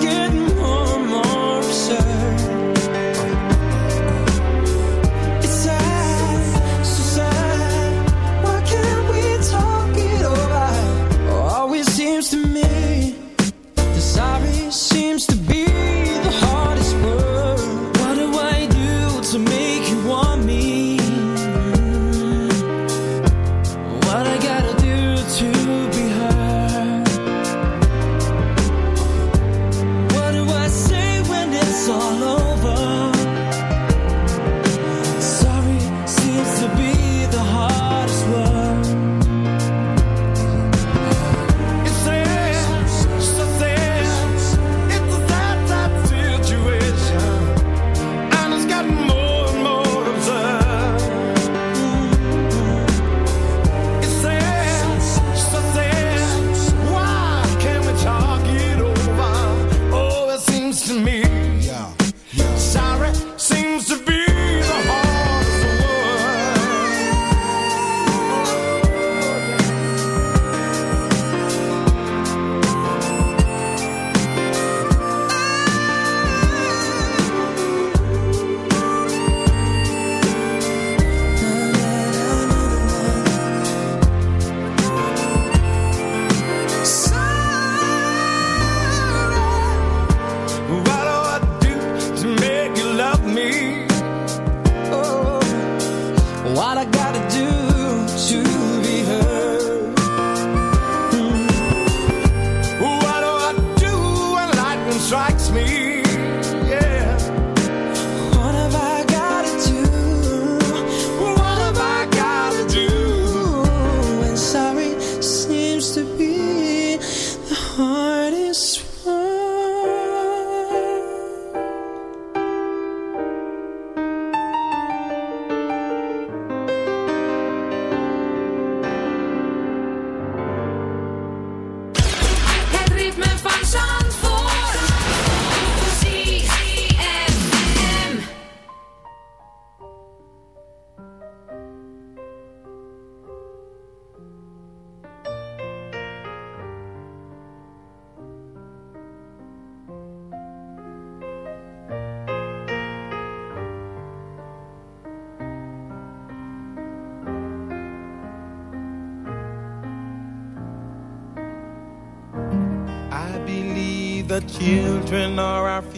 scared children are our future.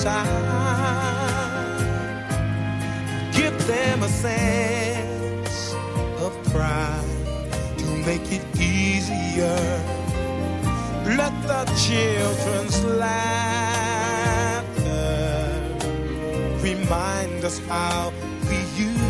Give them a sense of pride to make it easier. Let the children's laughter remind us how we use.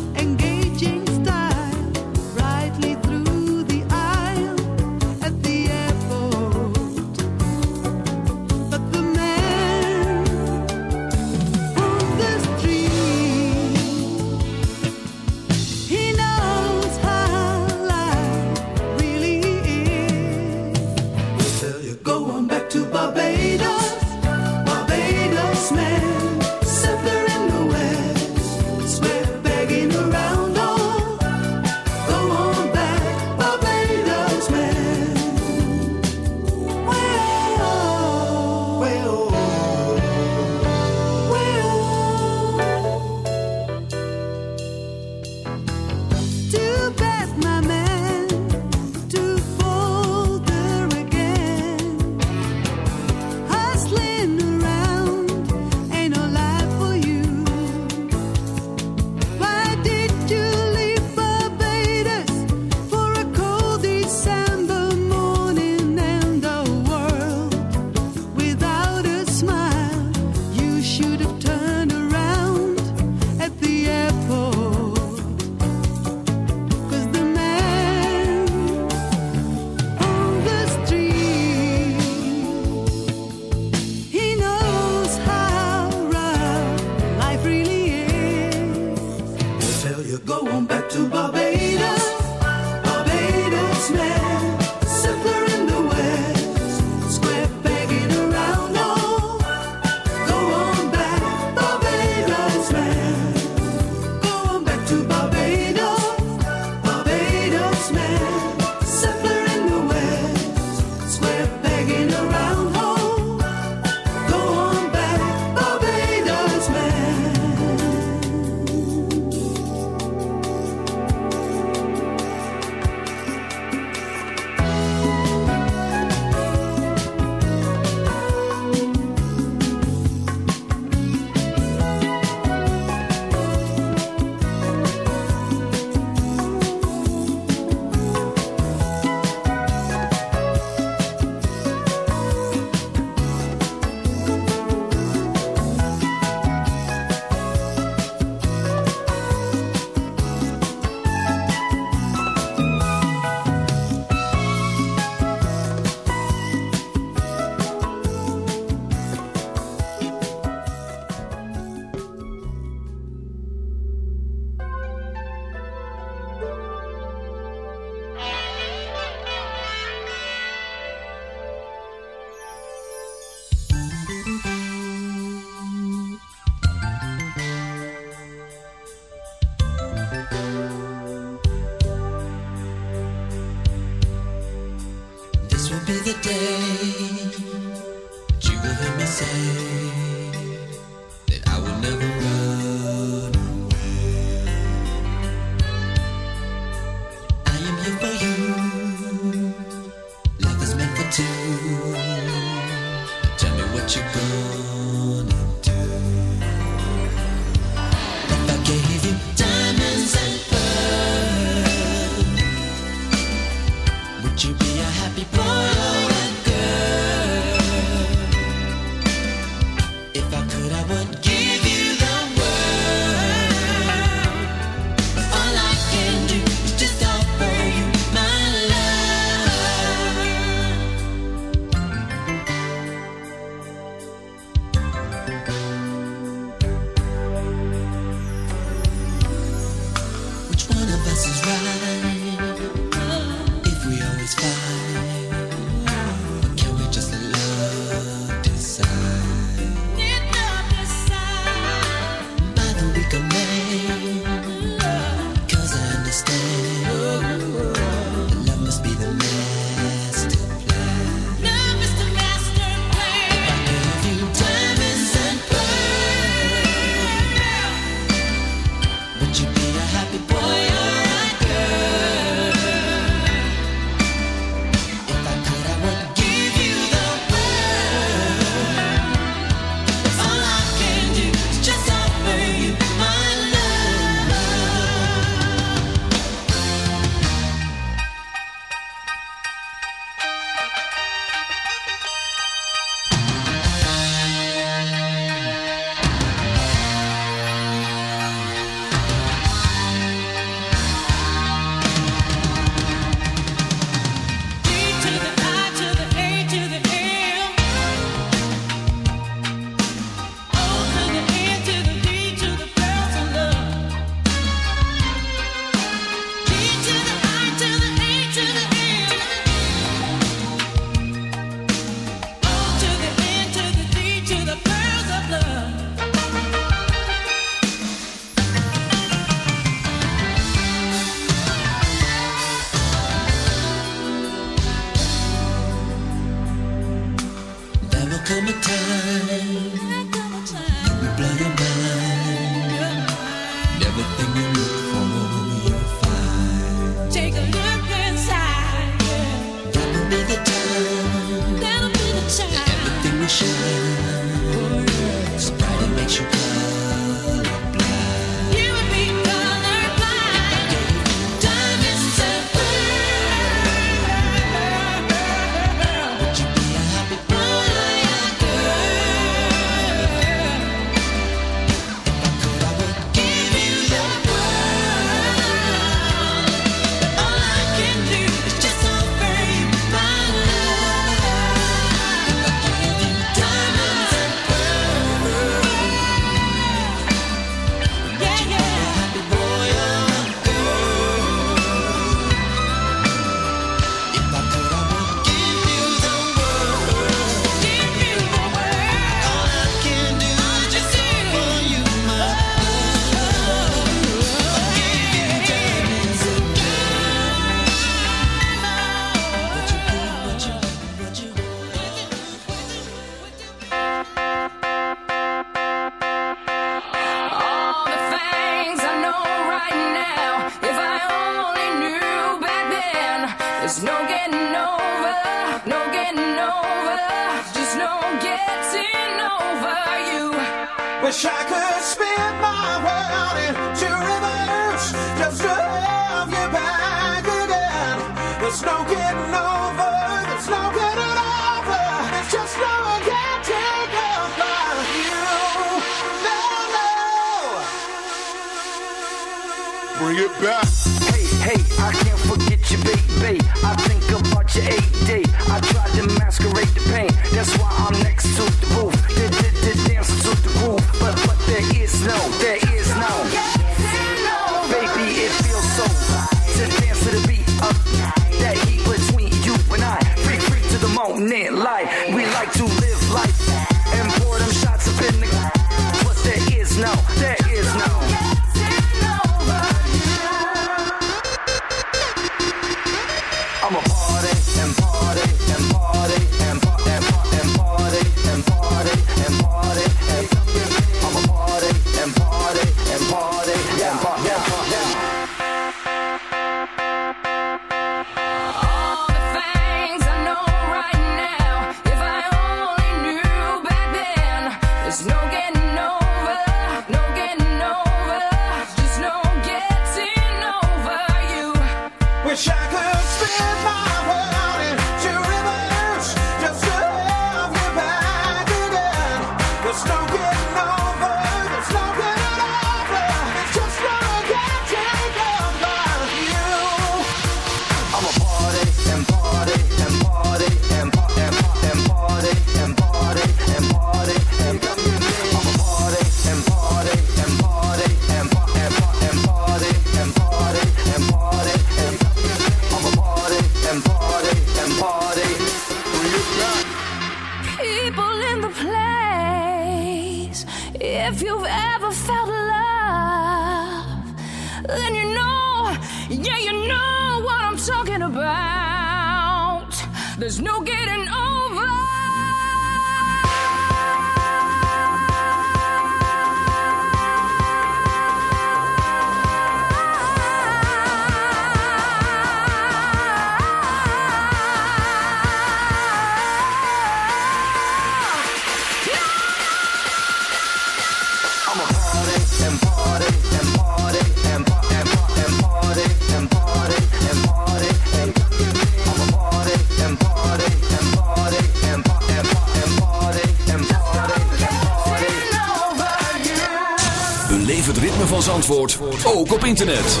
internet.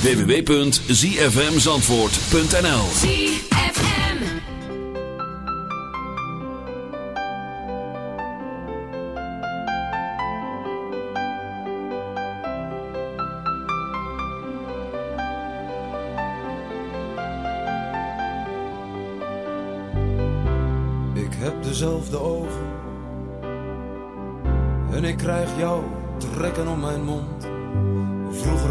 www.zfmzandvoort.nl Ik heb dezelfde ogen en ik krijg jou trekken om mijn mond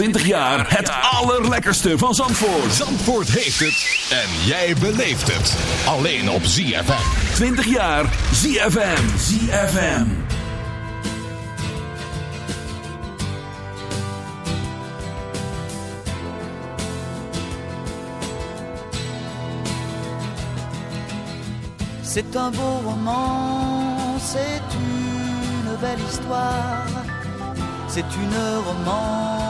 20 jaar het allerlekkerste van Zandvoort. Zandvoort heeft het en jij beleeft het. Alleen op ZFM. 20 jaar ZFM. ZFM. C'est un beau roman, c'est une belle histoire, c'est une romance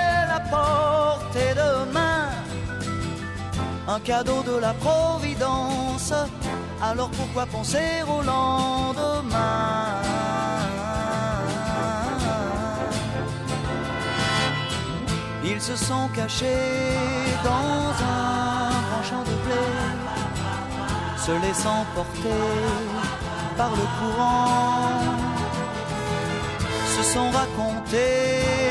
à portée de main. Un cadeau de la Providence. Alors pourquoi penser au lendemain? Ils se sont cachés dans un grand champ de blé se laissant porter par le courant, se sont racontés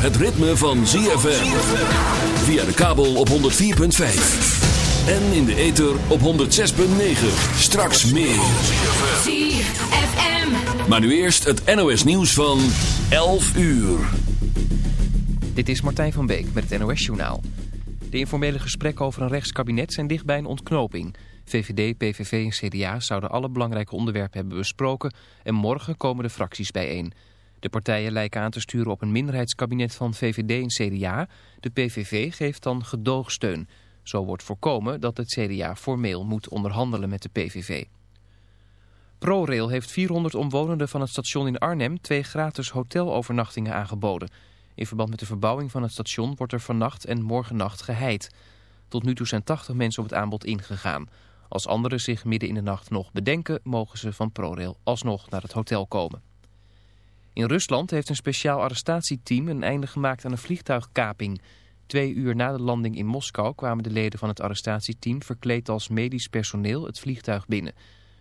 Het ritme van ZFM. Via de kabel op 104.5. En in de ether op 106.9. Straks meer. ZFM. Maar nu eerst het NOS nieuws van 11 uur. Dit is Martijn van Beek met het NOS Journaal. De informele gesprekken over een rechtskabinet zijn dicht bij een ontknoping. VVD, PVV en CDA zouden alle belangrijke onderwerpen hebben besproken... en morgen komen de fracties bijeen. De partijen lijken aan te sturen op een minderheidskabinet van VVD en CDA. De PVV geeft dan gedoogsteun. Zo wordt voorkomen dat het CDA formeel moet onderhandelen met de PVV. ProRail heeft 400 omwonenden van het station in Arnhem twee gratis hotelovernachtingen aangeboden. In verband met de verbouwing van het station wordt er vannacht en morgennacht geheid. Tot nu toe zijn 80 mensen op het aanbod ingegaan. Als anderen zich midden in de nacht nog bedenken, mogen ze van ProRail alsnog naar het hotel komen. In Rusland heeft een speciaal arrestatieteam een einde gemaakt aan een vliegtuigkaping. Twee uur na de landing in Moskou kwamen de leden van het arrestatieteam verkleed als medisch personeel het vliegtuig binnen.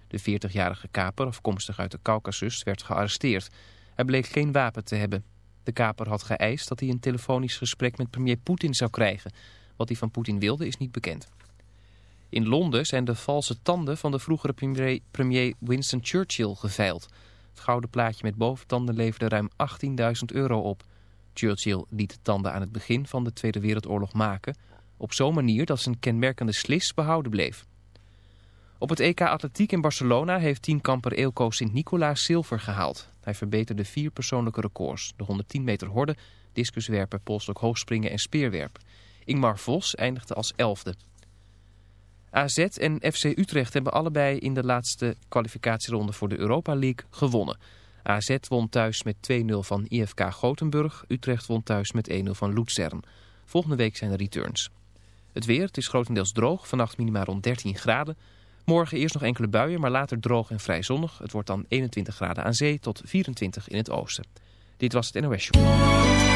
De 40-jarige kaper, afkomstig uit de Caucasus, werd gearresteerd. Hij bleek geen wapen te hebben. De kaper had geëist dat hij een telefonisch gesprek met premier Poetin zou krijgen. Wat hij van Poetin wilde is niet bekend. In Londen zijn de valse tanden van de vroegere premier, Winston Churchill geveild. Het gouden plaatje met boventanden leverde ruim 18.000 euro op. Churchill liet de tanden aan het begin van de Tweede Wereldoorlog maken... op zo'n manier dat zijn kenmerkende slis behouden bleef. Op het EK Atletiek in Barcelona heeft tienkamper Eelco Sint-Nicolaas zilver gehaald. Hij verbeterde vier persoonlijke records. De 110 meter horde, discuswerpen, polstok hoogspringen en speerwerp. Ingmar Vos eindigde als elfde. AZ en FC Utrecht hebben allebei in de laatste kwalificatieronde voor de Europa League gewonnen. AZ won thuis met 2-0 van IFK Gothenburg. Utrecht won thuis met 1-0 van Luzern. Volgende week zijn de returns. Het weer, het is grotendeels droog. Vannacht minimaal rond 13 graden. Morgen eerst nog enkele buien, maar later droog en vrij zonnig. Het wordt dan 21 graden aan zee tot 24 in het oosten. Dit was het NOS Show.